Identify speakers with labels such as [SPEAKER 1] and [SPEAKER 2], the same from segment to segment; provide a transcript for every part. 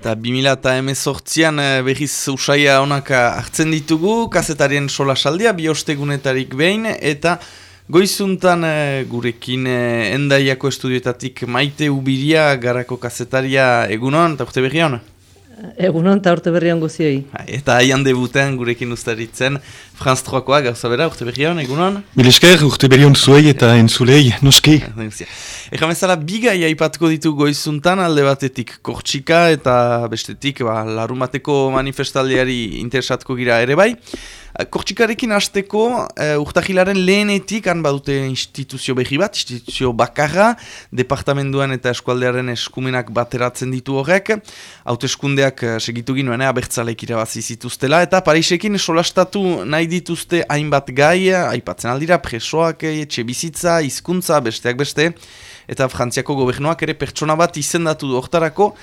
[SPEAKER 1] Eta 2000 eta emezortzian eh, berriz usaia honak hartzen ditugu, kazetarien sola saldia, bi ostegunetarik behin, eta goizuntan eh, gurekin eh, endaiako estudioetatik maite ubiria garako kazetaria egunon, eta urte berri hona?
[SPEAKER 2] Egunon eta urte berri hon guzioi.
[SPEAKER 1] Bai, eta haian debuten gurekin ustaritzen, Franz Troakoa, gauza bera, urte berri hon, egunon?
[SPEAKER 3] Milesker, urte berri hon zuei eta entzulei, noski.
[SPEAKER 1] Eka bezala, biga iaipatuko ditu goizuntan alde batetik kortxika eta bestetik ba, larumateko manifestaldiari interesatuko gira ere bai. Kortxikarekin hasteko, uh, urtahilaren lehenetik han badute instituzio behi bat, instituzio bakarra, departamentuan eta eskualdearen eskumenak bateratzen ditu horrek, hauteskundeak uh, segitu ginoen, abertzaleik irabazi zituztela, eta Parisekin solastatu nahi dituzte hainbat gai, aipatzen aldira, presoak, etxe bizitza, hizkuntza besteak beste, eta Frantziako gobernuak ere pertsona bat izendatu du oktarako,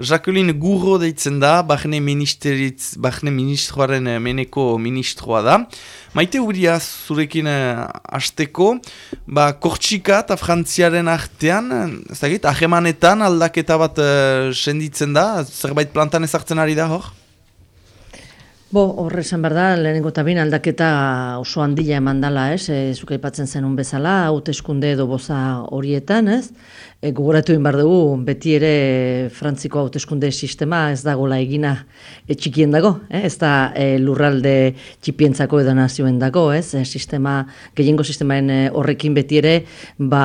[SPEAKER 1] Jacqueline Gurro deitzen da, Bahne Ministroaren eh, meneko ministroa da. Maite huria zurekin uh, hasteko, ba, Kortxika eta Frantziaren artean, ez da ahemanetan aldaketa bat uh, senditzen da, zerbait plantan ezartzen ari da hor?
[SPEAKER 2] Bo, horre esan behar da, lehenengo eta bin aldaketa oso handia eman dela, ez? E, Zuka ipatzen zenun bezala, hauteskunde edo boza horietan, ez? E, gogoratu behar dugu, beti ere frantziko hauteskunde sistema ez dagoela egina e, txikien dago, eh? ez da e, lurralde txipientzako edo nazioen dago, ez? E, sistema, gehiengo sistemaen e, horrekin beti ere, ba,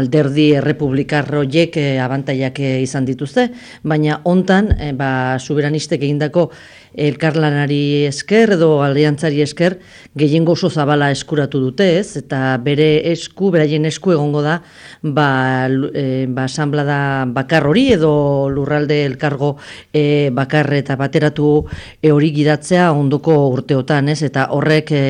[SPEAKER 2] alderdi republikarroiek e, abantaiak e, izan dituzte, baina hontan, e, ba, soberanistek egindako elkarlanari esker edo aliantzari esker gehiengo oso zabala eskuratu dute, ez? Eta bere esku, beraien esku egongo da ba, e, ba asamblada bakar hori edo lurralde elkargo e, bakar eta bateratu e, hori gidatzea ondoko urteotan, ez? Eta horrek e,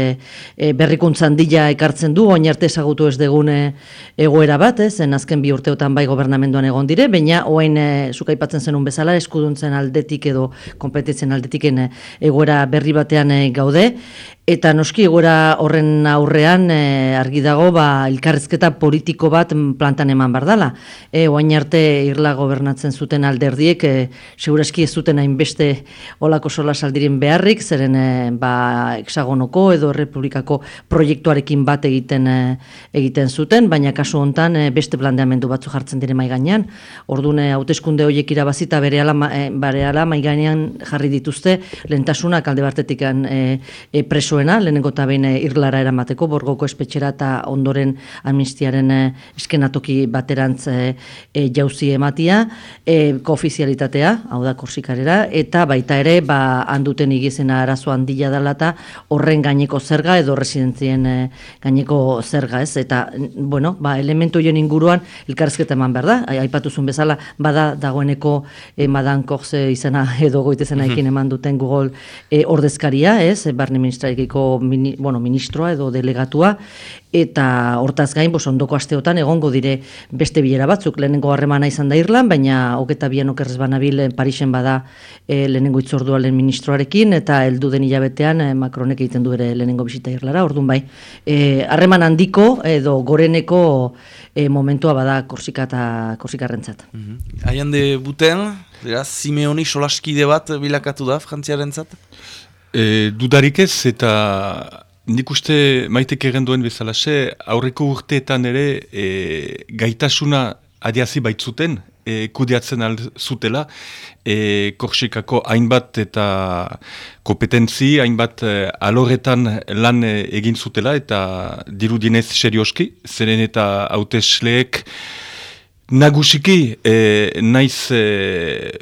[SPEAKER 2] e, berrikuntzan dila ekartzen du, oin arte ezagutu ez degune egoera bat, ez? En azken bi urteotan bai gobernamenduan egon dire, baina oain e, zukaipatzen zenun bezala eskuduntzen aldetik edo kompetitzen aldetik Eh, egoera berri batean eh, gaude Eta noski egora horren aurrean e, argi dago ba elkarrezketa politiko bat plantan eman bardala. E, oain arte irla gobernatzen zuten alderdiek e, segurazki ez zuten hainbeste olako sola saldirin beharrik, zeren e, ba, hexagonoko edo republikako proiektuarekin bat egiten e, egiten zuten, baina kasu hontan e, beste planteamendu batzu jartzen dire mai gainean. Ordune hauteskunde hoiek irabazita bere ala, e, bare ala mai gainean jarri dituzte lentasunak alde batetik e, e, preso zuena, lehenengo eta behin eh, irlara eramateko, borgoko espetxera eta ondoren amnistiaren eh, eskenatoki baterantz e, jauzi ematia, e, koofizialitatea, hau da korsikarera, eta baita ere, ba, handuten igizena arazo handia dela eta horren gaineko zerga edo residentzien gaineko zerga, ez? Eta, bueno, ba, elementu joan inguruan, elkarrezketa eman behar da, aipatuzun bezala, bada dagoeneko e, madan izena edo goitezena ekin eman duten Google e, ordezkaria, ez? Barne ministraik mini, bueno, ministroa edo delegatua, eta hortaz gain, bos, ondoko asteotan egongo dire beste bilera batzuk, lehenengo harremana izan da Irlan, baina hogeta bian okerrez banabil eh, Parisen bada e, lehenengo itzordua lehen ministroarekin, eta heldu den hilabetean e, Macronek egiten du ere lehenengo bisita Irlara, orduan bai. Harreman handiko edo goreneko e, momentua bada korsika eta korsikarrentzat.
[SPEAKER 1] Mm -hmm. Aian de buten, Simeoni solaskide bat bilakatu da, frantziarentzat?
[SPEAKER 3] E, dudarik ez, eta nik uste maitek duen bezala ze, aurreko urteetan ere e, gaitasuna adiazi baitzuten, e, kudeatzen zutela, e, korsikako hainbat eta kompetentzi, hainbat e, aloretan lan e, egin zutela, eta dirudinez serioski, zeren eta hautesleek nagusiki e, naiz... E,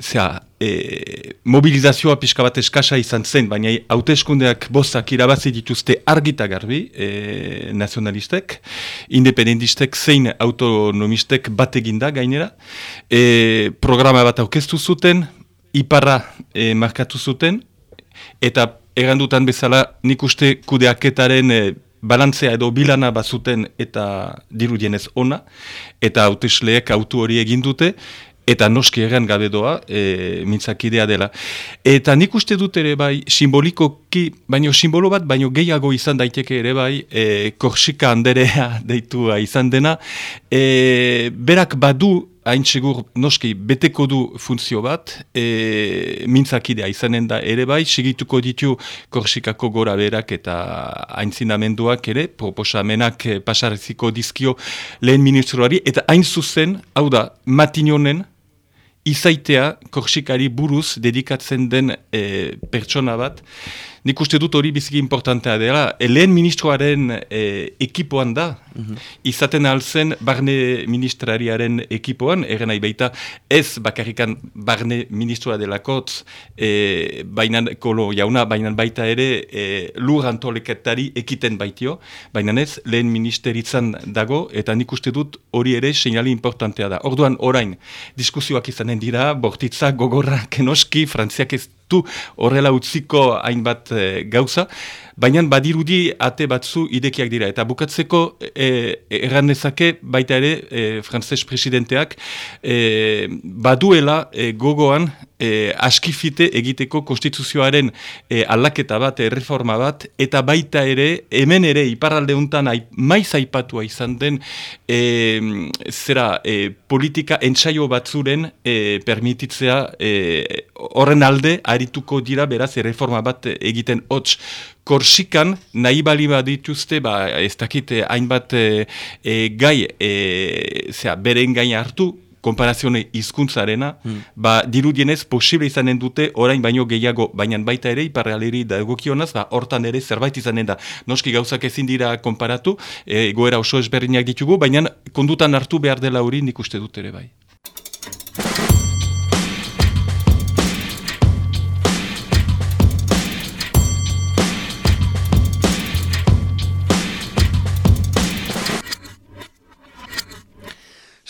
[SPEAKER 3] zera, e, mobilizazioa pixka bat eskasa izan zen, baina hauteskundeak bostak irabazi dituzte argita garbi e, nazionalistek, independentistek zein autonomistek bat eginda gainera, e, programa bat aukestu zuten, iparra e, markatu zuten, eta egandutan bezala nik uste kudeaketaren e, balantzea edo bilana bazuten eta dirudienez ona, eta hautesleek autu hori egin dute, eta noski egan gabe doa, e, mintzakidea dela. Eta nik uste dut ere bai, simbolikoki, baino simbolo bat, baino gehiago izan daiteke ere bai, e, korsika handerea deitua izan dena, e, berak badu hain segur noski beteko du funtzio bat, e, mintzakidea izanen da ere bai, segituko ditu korsikako gora berak eta haintzinamenduak ere, proposamenak e, pasarziko dizkio lehen ministroari, eta hain zuzen, hau da, matinionen, izaitea korsikari buruz dedikatzen den e, pertsona bat, nik uste dut hori biziki importantea dela. Lehen ministroaren e, ekipoan da, mhm. izaten alzen barne ministrariaren ekipoan, eren nahi baita ez bakarrikan barne ministroa delakotz, e, bainan kolo jauna, bainan baita ere e, lur antoleketari ekiten baitio, baina ez lehen ministeritzan dago, eta nik uste dut hori ere seinali importantea da. Orduan orain, diskusioak izanen dira, bortitza, gogorra, kenoski, frantziak ez du horrela utziko hainbat e, gauza, baina badirudi ate batzu idekiak dira. Eta bukatzeko e, erran dezake baita ere e, frantzes presidenteak e, baduela e, gogoan e, askifite egiteko konstituzioaren e, aldaketa bat, erreforma bat, eta baita ere hemen ere iparralde untan maiz aipatua izan den e, zera e, politika entsaio batzuren e, permititzea e, horren alde arituko dira beraz erreforma bat egiten hots Korsikan nahi bali bat dituzte, ba, ez dakit hainbat e, e, gai, e, zera, beren gain hartu, konparazione hizkuntzarena, hmm. ba, dirudienez posible izanen dute orain baino gehiago, baina baita ere iparrealeri da egokionaz, ba, hortan ere zerbait izanen da. Noski gauzak ezin dira konparatu, e, goera oso ezberdinak ditugu, baina kondutan hartu behar dela hori nik uste dut ere bai.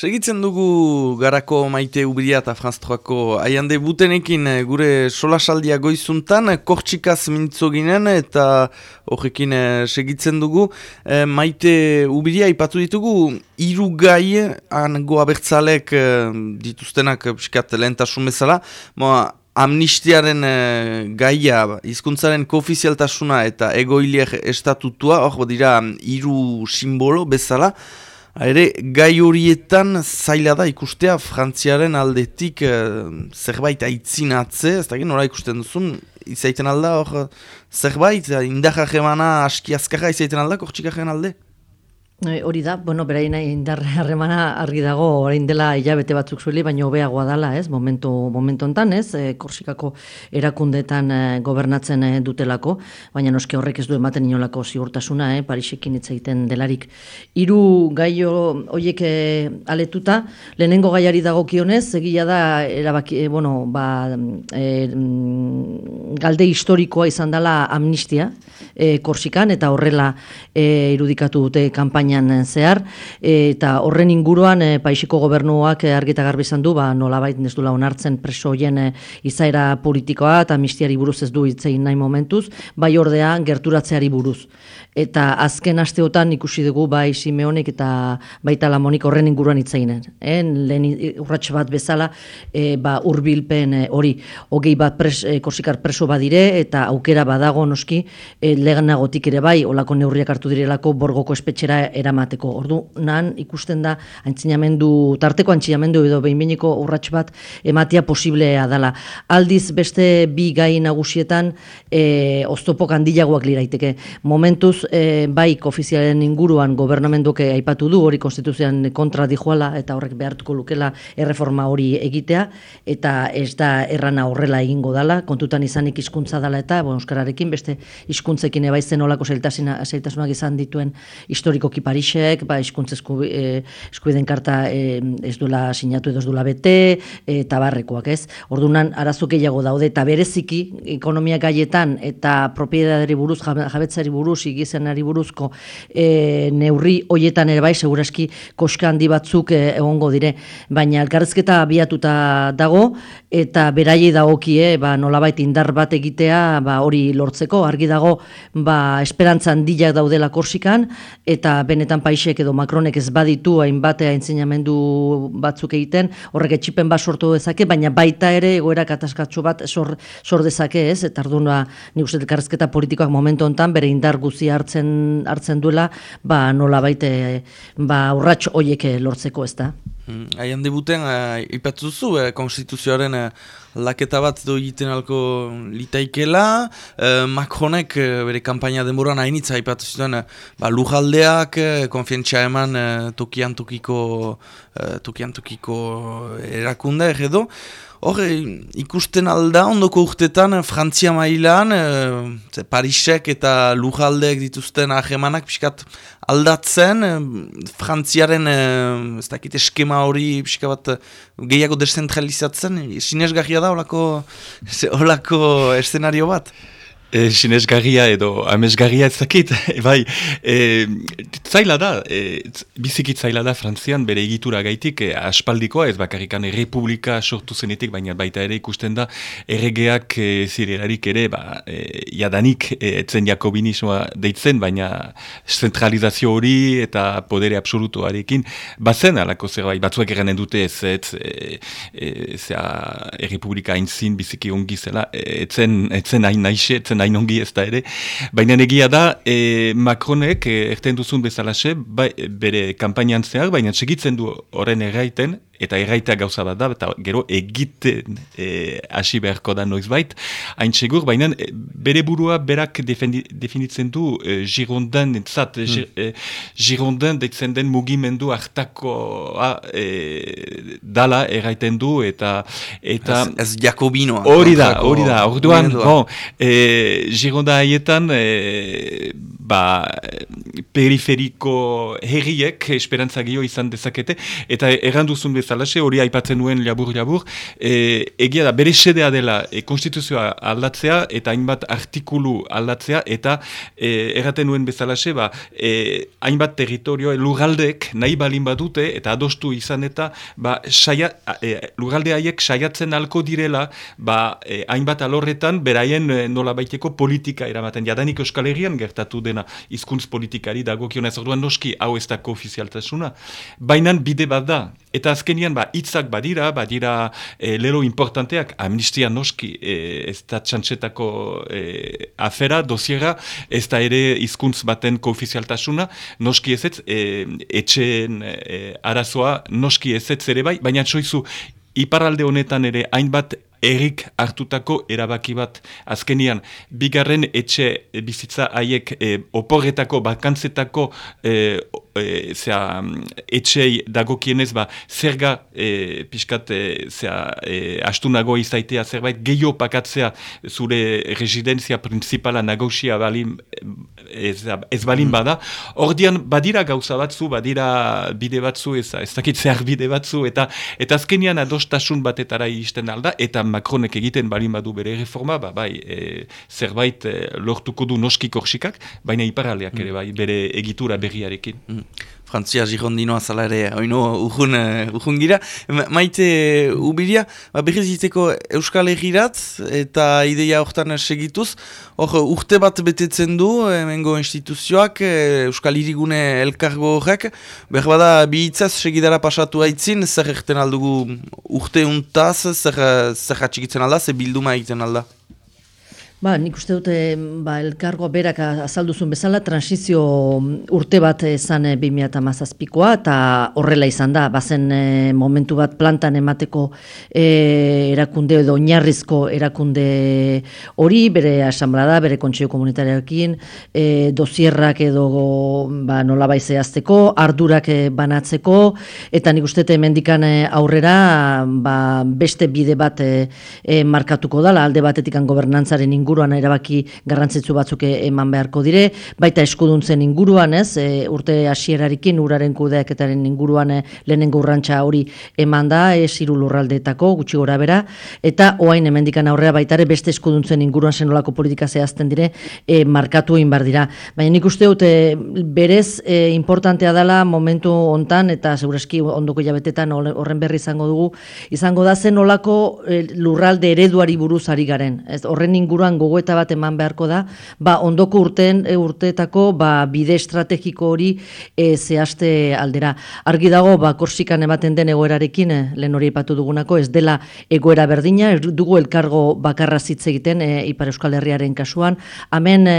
[SPEAKER 1] Segitzen dugu garako maite ubiria eta franztroako aiande butenekin eh, gure solasaldia goizuntan, kortxikaz mintzo ginen eta horrekin eh, segitzen dugu. E, maite ubiria ipatu ditugu, iru gai, ango abertzalek dituztenak piskat lehentasun bezala, moa, amnistiaren gaia, hizkuntzaren koofizialtasuna eta egoiliek estatutua, hor dira iru simbolo bezala, Ere, gai horietan zaila da ikustea frantziaren aldetik uh, zerbait aitzinatze, ez da nora ikusten duzun, izaiten alda hor zerbait, indaja jemana aski azkarra izaiten alda, kortxikaren alde?
[SPEAKER 2] E, hori da, bueno, beraina indarre harremana argi dago, orain dela hilabete batzuk zueli, baina hobeagoa dala, ez, momentu, momentu ontan, ez, e, Korsikako erakundetan e, gobernatzen e, dutelako, baina noske horrek ez du ematen inolako ziurtasuna, eh, Parisekin egiten delarik. Hiru gaio horiek e, aletuta, lehenengo gaiari dago kionez, egia da, erabaki, bueno, ba, e, galde historikoa izan dela amnistia, e, Korsikan, eta horrela e, irudikatu dute kanpaina kampainan zehar, eta horren inguruan e, paisiko gobernuak argita garbi izan du, ba, nolabait ez dula onartzen preso hoien izaera politikoa eta mistiari buruz ez du hitzein nahi momentuz, bai ordea gerturatzeari buruz eta azken asteotan ikusi dugu bai Simeonek eta baita Lamonik horren inguruan hitzainen. Eh, lehen urrats bat bezala, e, ba hurbilpen e, hori hogei bat pres, e, korsikar preso badire eta aukera badago noski e, leganagotik ere bai olako neurriak hartu direlako borgoko espetxera eramateko. Ordu nan ikusten da antzinamendu tarteko antzinamendu edo behinbeineko urrats bat ematia posiblea dela. Aldiz beste bi gai nagusietan e, oztopok handiagoak liraiteke. Momentuz e, bai ofizialen inguruan gobernamenduke aipatu du hori konstituzioan kontra dijoala eta horrek behartuko lukela erreforma hori egitea eta ez da errana horrela egingo dala, kontutan izanik hizkuntza dala eta bon, euskararekin beste hizkuntzekin ebaizen olako zailtasunak izan dituen historikoki Parisek, ba, hizkuntza e, eskubiden karta e, ez duela sinatu edo ez duela bete eta barrekoak ez. Ordunan arazo gehiago daude eta bereziki ekonomia gaietan eta propiedadari buruz, jabetzari buruz, igiz izenari buruzko e, neurri hoietan ere bai, seguraski koska handi batzuk e, egongo dire, baina elkarrezketa abiatuta dago, eta beraiei dagokie, ba, nolabait indar bat egitea, ba, hori lortzeko, argi dago, ba, esperantza handiak daudela korsikan, eta benetan paisek edo Macronek ez baditu hainbate haintzinamendu batzuk egiten, horrek etxipen bat sortu dezake, baina baita ere egoera kataskatsu bat sor, sor dezake ez, eta arduan, ba, nik uste elkarrezketa politikoak momentu hontan bere indar guzia hartzen hartzen duela ba nola baite ba urrats hoiek lortzeko ez da
[SPEAKER 1] Hmm, Haian debuten, uh, ipatzu zu, eh, konstituzioaren uh, laketa bat do egiten alko litaikela, uh, Macronek uh, bere kampaina denboran hainitza ipatu zuten, uh, ba, lujaldeak, uh, konfientzia eman uh, tokian tokiko, uh, tokian tokiko erakunde edo, Hor, ikusten alda, ondoko urtetan, Frantzia mailan, e, Parisek eta Lujaldeek dituzten ahemanak pixkat aldatzen, Frantziaren, e, ez dakit, eskema hori pixka bat gehiago deszentralizatzen, sinesgarria da, olako, olako eszenario bat?
[SPEAKER 3] E, sinesgarria edo amesgarria ez dakit, bai, e, zaila da, e, bizikit zaila da Frantzian bere egitura gaitik, e, aspaldikoa ez bakarrikan republika sortu zenetik, baina baita ere ikusten da, erregeak e, zirelarik ere, ba, e, jadanik e, etzen jakobinismoa deitzen, baina zentralizazio hori eta podere absolutoarekin, bazen alako zerbait, batzuek eranen dute ez, ez, e, e, zera, errepublika hain zin biziki ongi zela, etzen, etzen hain naixe, etzen nahi nongi ez da ere. Baina egia da, e, Macronek, e, erten duzun bezalaxe, bai, bere kampainan zehar, baina segitzen du horren erraiten, eta erraitea gauza bat da, eta gero egiten e, hasi beharko da noiz bait, hain txegur, baina e, bere burua berak definitzen du e, Girondan, entzat, mm. e, Girondan deitzen den mugimendu hartako e, dala erraiten du, eta... eta
[SPEAKER 1] ez, ez Jakobino.
[SPEAKER 3] Hori da, hori da, orduan, bon, e, Gironda haietan, e, ba, periferiko herriek esperantza gehiago izan dezakete, eta erranduzun bezala, bezalaxe, hori aipatzen nuen labur-labur, e, egia da, bere sedea dela e, konstituzioa aldatzea, eta hainbat artikulu aldatzea, eta e, erraten nuen bezalaxe, ba, e, hainbat territorio, lugaldeek nahi balin badute, eta adostu izan eta, ba, saia, e, lugalde haiek saiatzen alko direla, ba, e, hainbat alorretan, beraien e, nola baiteko politika eramaten, jadanik Euskal Herrian gertatu dena, hizkuntz politikari dago kionez, orduan noski, hau ez dako ofizialtasuna, bainan bide bat da, eta azken azkenian ba hitzak badira, badira e, lelo importanteak. Amnistia noski e, ez da txantxetako e, afera, dosiera, ez da ere hizkuntz baten koofizialtasuna, noski ez ez, e, etxeen e, arazoa noski ez ez ere bai, baina txoizu iparalde honetan ere hainbat erik hartutako erabaki bat. Azkenian bigarren etxe bizitza haiek e, oporretako bakantzetako e, e, zera, etxei dagokienez ba, zerga e, pixkat e, zera, e, astunago izaitea zerbait gehiago pakatzea zure residenzia principala nagosia balin, ez, ez balin mm. bada ordian badira gauza batzu badira bide batzu ez, ez dakit zer bide batzu eta eta azkenian adostasun batetara iristen alda eta Macronek egiten balin badu bere reforma ba, bai, e, zerbait e, lortuko du noski korsikak baina iparaleak ere mm. bai bere egitura berriarekin mm.
[SPEAKER 1] Frantzia girondinoa zala ere, oino urgun, urgun gira. Maite ubiria, ba, berriz diteko Euskal Egirat eta ideia horretan segituz. Hor, urte bat betetzen du, emengo instituzioak, Euskal Irigune elkargo horrek. Behar bada, bi hitzaz segidara pasatu haitzin, zer egiten aldugu urte untaz, zer, zer atxikitzen alda, zer bilduma egiten alda.
[SPEAKER 2] Ba, nik uste dute ba, elkargo berak azalduzun bezala transizio urte bat ezan 2008koa eta horrela izan da, bazen e, momentu bat plantan emateko e, erakunde edo oinarrizko erakunde hori, bere asamblada, bere kontxeo komunitarioekin, e, dozierrak edo ba, nola baizehazteko, ardurak banatzeko, eta nik uste mendikan aurrera ba, beste bide bat e, markatuko dala, alde batetikan gobernantzaren inguruan, inguruan erabaki garrantzitsu batzuk eman beharko dire, baita eskuduntzen inguruan, ez, e, urte hasierarekin uraren kudeaketaren inguruan e, lehenengo urrantza hori eman da, ez hiru lurraldeetako gutxi gora bera, eta oain hemendikan aurrea baitare beste eskuduntzen inguruan senolako politika zehazten dire e, markatu egin bar dira. Baina nik uste dute berez e, importantea dela momentu hontan eta segureski ondoko jabetetan horren berri izango dugu, izango da zen olako e, lurralde ereduari buruz ari garen. Ez, horren inguruan gogoeta bat eman beharko da, ba, ondoko urten e, urteetako ba, bide estrategiko hori e, zehazte aldera. Argi dago, ba, korsikan ematen den egoerarekin, e, lehen hori epatu dugunako, ez dela egoera berdina, ez dugu elkargo bakarra zitze egiten, e, Ipar Euskal Herriaren kasuan, hemen e,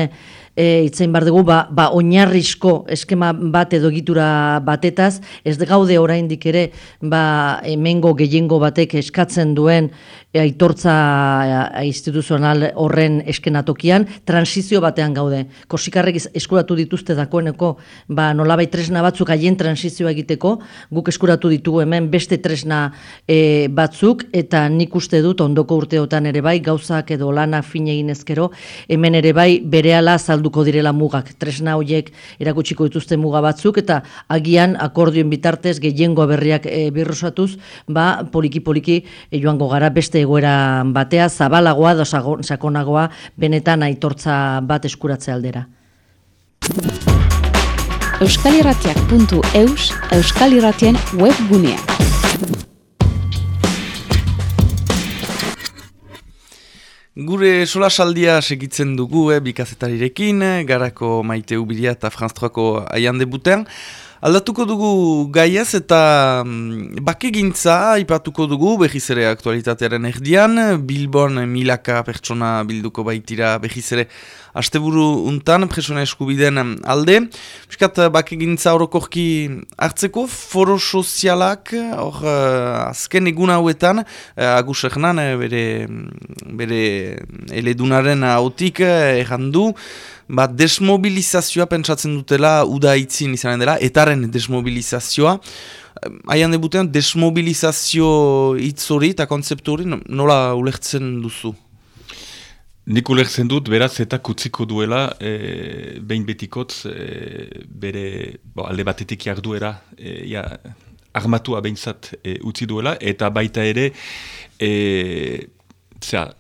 [SPEAKER 2] e, itzein bar dugu, ba, ba oinarrizko eskema bat edo egitura batetaz, ez gaude oraindik ere, ba, hemengo gehiengo batek eskatzen duen aitortza e, instituzional horren eskenatokian, transizio batean gaude. Korsikarrek eskuratu dituzte dakoeneko, ba, nolabait tresna batzuk haien transizioa egiteko, guk eskuratu ditugu hemen beste tresna e, batzuk, eta nik uste dut ondoko urteotan ere bai, gauzak edo lana fin egin ezkero, hemen ere bai berehala salduko direla mugak. Tresna horiek erakutsiko dituzte muga batzuk, eta agian akordioen bitartez gehiengo berriak e, birrosatuz, ba, poliki-poliki e, joango gara beste egoera batea zabalagoa da sakonagoa benetan aitortza bat eskuratze aldera.
[SPEAKER 4] Euskalirratiak.eus Euskalirratien webgunea.
[SPEAKER 1] Gure sola saldia segitzen dugu, eh, bikazetarirekin, garako maite ubiria eta franztroako aian debutean. Aldatuko dugu gaiaz eta mm, bakegintza ipatuko dugu behiz ere aktualitatearen erdian. Bilbon milaka pertsona bilduko baitira behiz ere asteburu untan presona eskubiden alde. Piskat bakegintza orokorki hartzeko foro sozialak hor uh, azken egun hauetan Agus Ernan bere, bere eledunaren hautik errandu ba, desmobilizazioa pentsatzen dutela uda itzin izanen dela, etaren desmobilizazioa. Haian debutean, desmobilizazio hitz hori eta konzeptu hori nola ulertzen duzu?
[SPEAKER 3] Nik ulertzen dut, beraz, eta kutziko duela, e, behin betikotz, e, bere bo, alde batetik jarduera, e, ja, armatua behintzat e, utzi duela, eta baita ere, e, zera,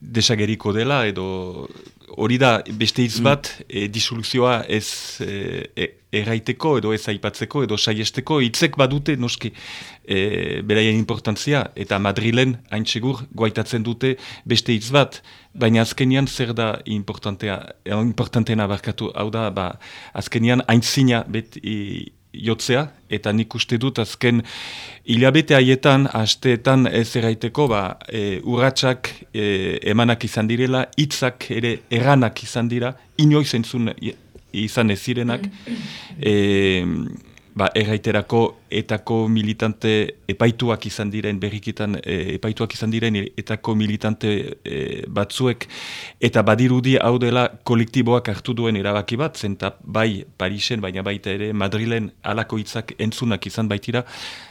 [SPEAKER 3] desageriko dela, edo hori da beste hitz mm. bat e, disoluzioa ez e, e, erraiteko edo ez aipatzeko edo saiesteko hitzek badute noski e, beraien importantzia eta Madrilen hain segur guaitatzen dute beste hitz bat. Baina azkenian zer da importantea importanteena barkatu? Hau da ba, azkenian hain zina bet jotzea, eta nik uste dut azken hilabete haietan, hasteetan ez erraiteko, ba, e, urratxak e, emanak izan direla, hitzak ere erranak izan dira, inoiz entzun izan ez zirenak, e, ba, erraiterako etako militante epaituak izan diren, berrikitan e, epaituak izan diren etako militante e, batzuek, eta badirudi hau dela kolektiboak hartu duen erabaki bat, zenta bai Parisen, baina baita ere Madrilen alako hitzak entzunak izan baitira,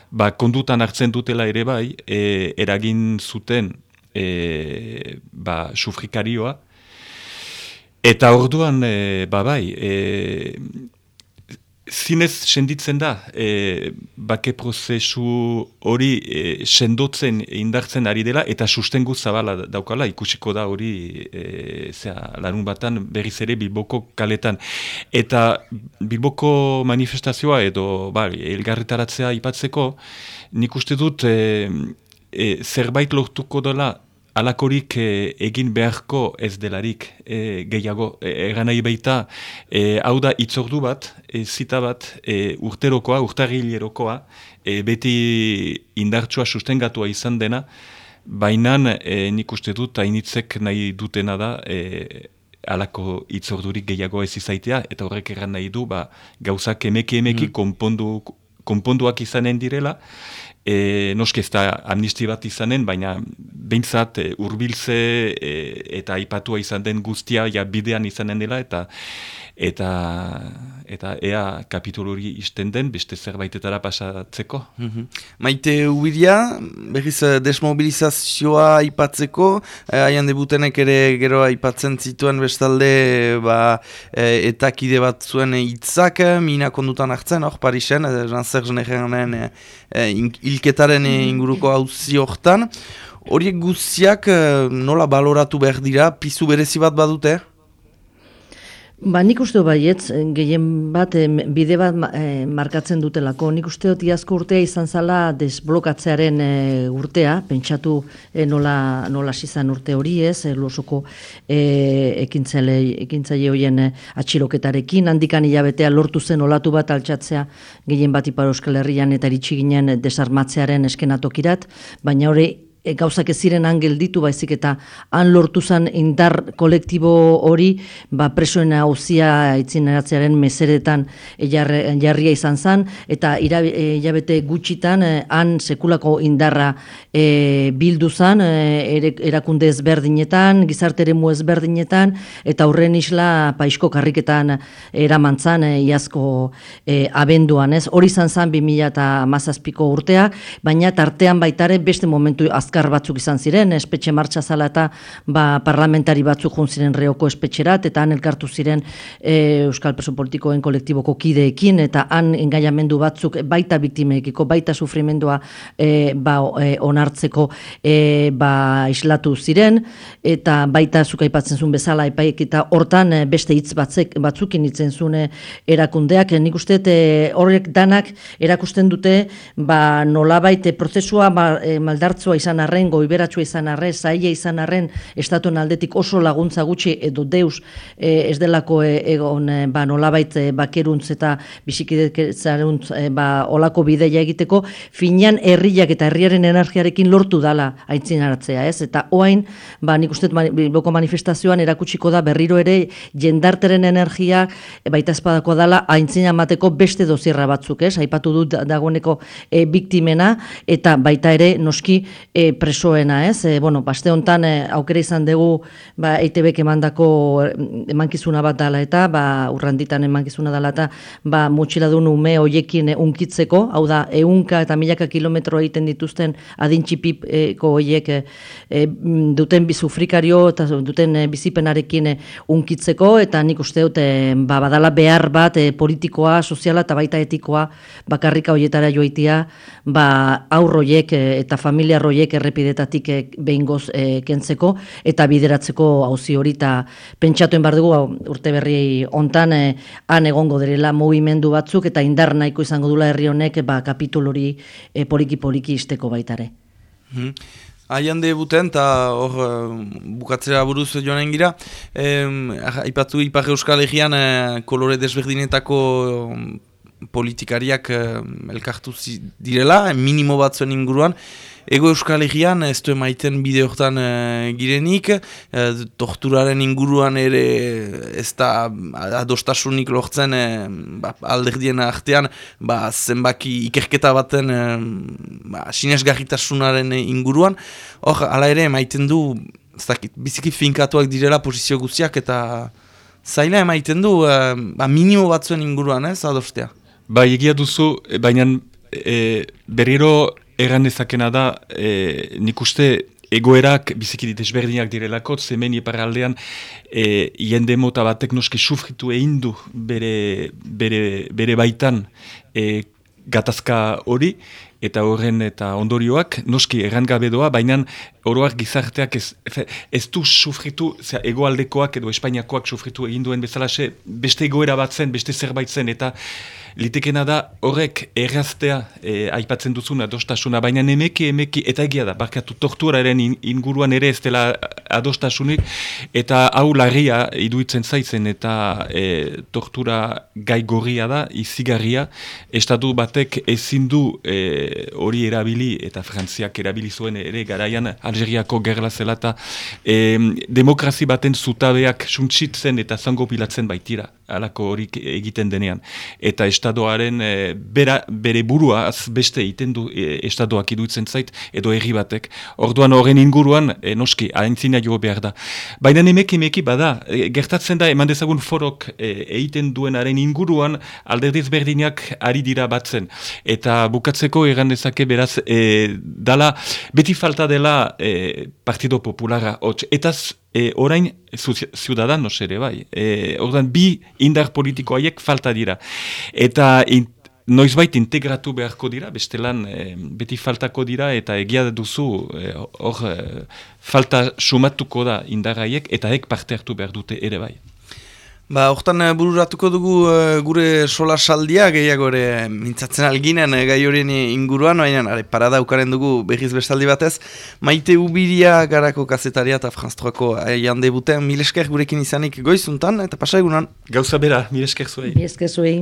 [SPEAKER 3] ba, kondutan hartzen dutela ere bai, e, eragin zuten e, ba, sufrikarioa, Eta orduan, e, ba bai, e, zinez senditzen da, e, bake prozesu hori e, sendotzen indartzen ari dela, eta sustengu zabala daukala, ikusiko da hori e, zera, larun batan berriz ere Bilboko kaletan. Eta Bilboko manifestazioa edo ba, elgarretaratzea ipatzeko, nik uste dut e, e, zerbait lortuko dela alakorik eh, egin beharko ez delarik e, gehiago. E, egan nahi baita e, hau da itzordu bat, e, zita bat e, urterokoa, urtagilerokoa e, beti indartsua sustengatua izan dena. Baina e, nik uste dut hainitzek nahi dutena da e, alako itzordurik gehiago ez izaitea. Eta horrek egan nahi du ba, gauzak emeki emeki mm. konpondu, konponduak izanen direla E, noski ez da amnisti bat izanen, baina behintzat e, urbiltze e, eta aipatua izan den guztia ja bidean izanen dela, eta eta eta ea kapitulu hori izten den, beste zerbaitetara pasatzeko.
[SPEAKER 1] Mm -hmm. Maite Ubiria, berriz eh, desmobilizazioa aipatzeko, eh, haian debutenek ere gero aipatzen zituen bestalde ba, eh, eta kide bat zuen hitzak mina kondutan hartzen, hor Parisen, eh, Jean-Serge Negernen eh, eh, ilketaren inguruko hauzi hortan. Horiek guztiak nola baloratu behar dira, pizu berezi bat badute?
[SPEAKER 2] Ba, nik uste baietz, gehien bat, bide bat e, markatzen dutelako. Nik uste dut iazko urtea izan zala desblokatzearen e, urtea, pentsatu e, nola, nola sizan urte hori ez, e, losoko e, ekintzaile horien e, atxiroketarekin, handikan hilabetea lortu zen olatu bat altxatzea gehien bat ipar euskal herrian eta eritxiginen desarmatzearen eskenatokirat, baina hori e, gauzak ez ziren han gelditu baizik eta han lortu zen indar kolektibo hori ba, presoen hauzia itzineratzearen meseretan jarria izan zen eta hilabete gutxitan han sekulako indarra e, bildu zen e, erakunde ezberdinetan, gizartere mu ezberdinetan eta horren isla paisko karriketan eramantzan e, iazko e, abenduan, ez? Hori izan zen 2000 eta mazazpiko urtea, baina tartean baitare beste momentu azkar batzuk izan ziren, espetxe martxa zala eta ba, parlamentari batzuk ziren reoko espetxerat, eta han elkartu ziren e, Euskal Preso Politikoen kolektiboko kideekin, eta han engaiamendu batzuk baita biktimeekiko, baita sufrimendua e, ba, e, onartzeko e, ba, islatu ziren, eta baita zukaipatzen zuen bezala epaik eta hortan e, beste hitz batzuk batzukin hitzen zuen erakundeak, nik uste horrek danak erakusten dute ba, nolabait prozesua ba, e, maldartzua izan arren, goiberatsua izan arren, zaila izan arren, estatuen aldetik oso laguntza gutxi edo deus e, ez delako e, egon e, ba, nolabait e, bakeruntz eta bisikidetzaruntz e, ba, olako bideia egiteko, finean herriak eta herriaren energiarekin lortu dala aintzin hartzea, ez? Eta oain, ba, nik uste boko manifestazioan erakutsiko da berriro ere jendarteren energia e, baita espadako dala aintzin amateko beste dozierra batzuk, ez? Aipatu dut dagoeneko e, biktimena eta baita ere noski e, presoena, ez? E, bueno, baste hontan e, aukera izan dugu ba, EITB-ek emandako emankizuna bat dala eta ba, urranditan emankizuna dala eta ba, mutxiladun ume hoiekin unkitzeko, hau da, eunka eta milaka kilometro egiten dituzten adintxipiko hoiek e, duten bizufrikario eta duten e, bizipenarekin unkitzeko eta nik uste dute ba, badala behar bat e, politikoa, soziala eta baita etikoa bakarrika hoietara joitia, ba, aurroiek e, eta familia roiek errepidetatik e, behingoz e, kentzeko eta bideratzeko hauzi hori eta pentsatuen bar dugu urte berri hontan e, han egongo direla mugimendu batzuk eta indar nahiko izango dula herri honek ba, kapitulu hori e, poliki poliki isteko baitare.
[SPEAKER 1] Hmm. Aian debuten, eta hor bukatzera buruz joan gira, aipatu Ipar Euskal Egean kolore desberdinetako politikariak elkartu direla, minimo batzuen inguruan, Ego Euskal Herrian ez du emaiten bide horretan uh, girenik, uh, torturaren inguruan ere ez da adostasunik lortzen uh, ba, alderdien artean ba, zenbaki ikerketa baten uh, ba, sinesgarritasunaren inguruan. Hor, ala ere emaiten du, zakit, biziki finkatuak direla posizio guztiak eta zaila emaiten du uh, ba, minimo batzuen inguruan ez adostea.
[SPEAKER 3] Ba, egia duzu, baina e, berriro Eran dezakena da, e, nik uste egoerak biziki desberdinak direlako, zemen ipar aldean e, jende mota batek noski sufritu egin du bere, bere, bere baitan e, gatazka hori, eta horren eta ondorioak, noski errangabe doa, baina oroak gizarteak ez, ez du sufritu, egoaldekoak edo Espainiakoak sufritu egin duen bezala, beste egoera bat beste zerbait zen, eta litekena da horrek erraztea e, aipatzen duzuna adostasuna, baina emeki emeki eta egia da, barkatu torturaren inguruan ere ez dela adostasunik, eta hau larria iduitzen zaitzen eta e, tortura gai gorria da, izigarria, estatu batek ezin du e, hori erabili eta frantziak erabili zuen ere garaian Algeriako gerla zela eta e, demokrazi baten zutabeak suntsitzen eta zango pilatzen baitira alako hori egiten denean. Eta estadoaren e, bera, bere burua az beste egiten du e, estadoak idutzen zait, edo herri batek. Orduan horren inguruan, e, noski, haintzina jo behar da. Baina emeki emeki bada, e, gertatzen da eman dezagun forok e, egiten duenaren inguruan alderdiz berdinak ari dira batzen. Eta bukatzeko egan dezake beraz, e, dala, beti falta dela e, Partido Populara, eta e, orain ziudadanos ere bai. E, ordan bi indar politiko haiek falta dira. Eta in, noizbait integratu beharko dira, beste lan e, beti faltako dira eta egia duzu e, hor e, falta sumatuko da indar haiek eta ek parte hartu behar dute ere bai.
[SPEAKER 1] Ba, hortan eh, bururatuko dugu uh, gure sola saldia, gehiago ere mintzatzen alginen uh, gai horien inguruan, baina are, parada ukaren dugu behiz bestaldi batez. Maite Ubiria garako kazetaria eta franztroako aian debuten, milesker gurekin izanik goizuntan, eta pasa egunan.
[SPEAKER 3] Gauza bera, milesker zuei.
[SPEAKER 2] Milesker zuei.